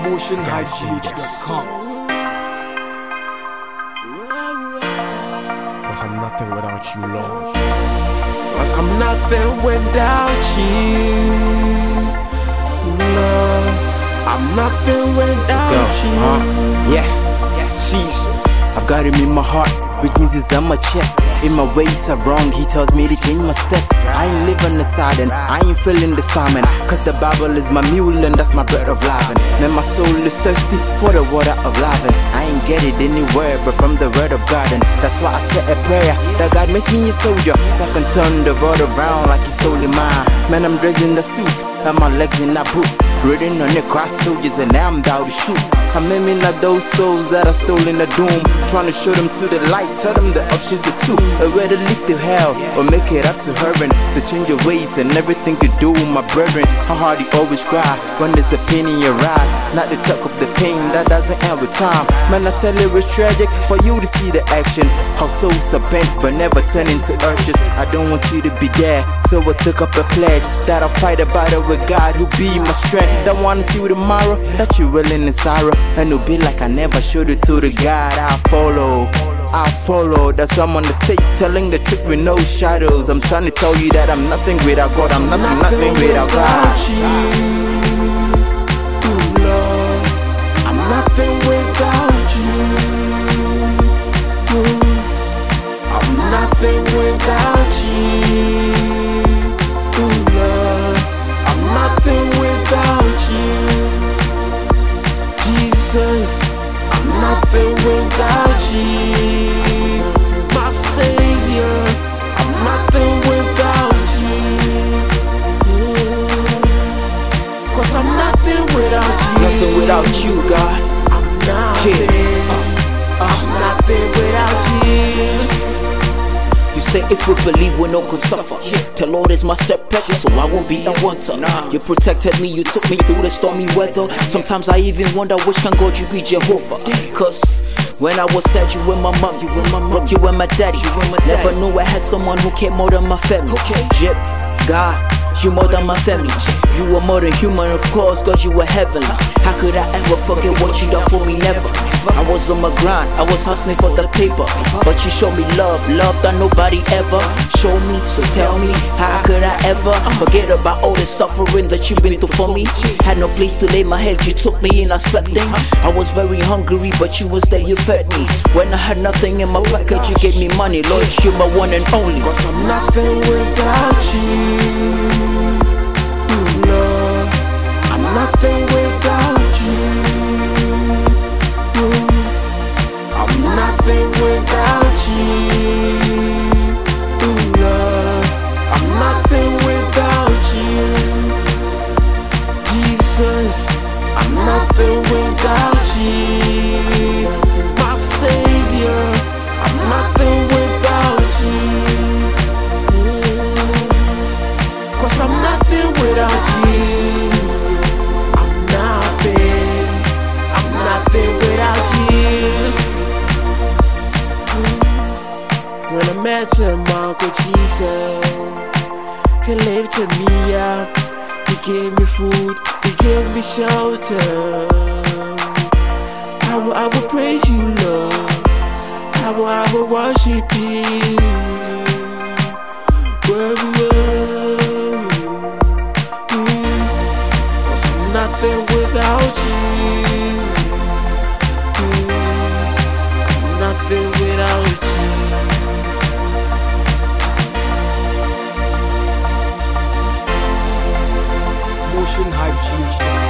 MotionHideGH.com. Cause I'm nothing without you, Lord. Cause I'm nothing without you. Lord, I'm nothing without you. Uh, yeah, Caesar. I've got him in my heart, which means it's on my chest. In my ways are wrong, he tells me to change my steps. I ain't living the sudden, I ain't feeling the salmon. Cause the Bible is my mule and that's my bread of life. Man, my soul is thirsty for the water of life. And I ain't get it anywhere but from the word of God. And that's why I said a prayer that God makes me a soldier. So I can turn the world around like it's solely mine. Man, I'm dressed in the suit, and my legs in that boot. Riding on the cross soldiers and now I'm down to shoot. I'm aiming at those souls that are stolen the doom. Trying to show them to the light, tell them the options are two. A way to live to hell or make it up to heaven. So change your ways and everything you do, my brethren. How hard you always cry when there's a pain in your eyes. Not to talk of the pain that doesn't end with time. Man, I tell you it's tragic for you to see the action. How souls are bent but never turn into urges. I don't want you to be there, so I took up a pledge that I'll fight a battle with God who be my strength. That wanna see tomorrow that you willing in sorrow. And it'll be like I never showed it to the God I follow. I follow, that's why I'm on the stage telling the truth with no shadows. I'm trying to tell you that I'm nothing without God, I'm nothing, nothing without God. Without you. I'm nothing without you. Jesus, I'm nothing without you. My Savior, I'm nothing without you. Cause I'm nothing without you. Nothing without you, God. Say if we believe we no could suffer. The Lord is my shepherd, so I won't be a wanter. You protected me, you took me through the stormy weather. Sometimes I even wonder which can God you be Jehovah. Cause when I was sad, you were my mom, you were my mom, you were my daddy. You were my Never knew I had someone who cared more than my family. Okay. Jip, God, you more than my family. You were more than human, of course, cause you were heavenly. How could I ever forget what you done for me? Never. I was on my grind, I was hustling for the paper. But you showed me love, love that nobody ever showed me. So tell me, how could I ever forget about all the suffering that you've been through for me? Had no place to lay my head, you took me in, I slept in. I was very hungry, but you was there, you fed me. When I had nothing in my pocket, you gave me money. Lord, you're my one and only. Cause I'm nothing without you. Jesus, I'm nothing without you. My Savior, I'm nothing without you. Cause I'm nothing without you. I'm nothing. I'm nothing without you. When I met him, Uncle Jesus, he lifted me up. He gave me food. He gave me shelter. I will, I will praise you, Lord. I will, I will worship you. Where we. Cause mm, nothing without you. I'm nothing MotionHideGH.com.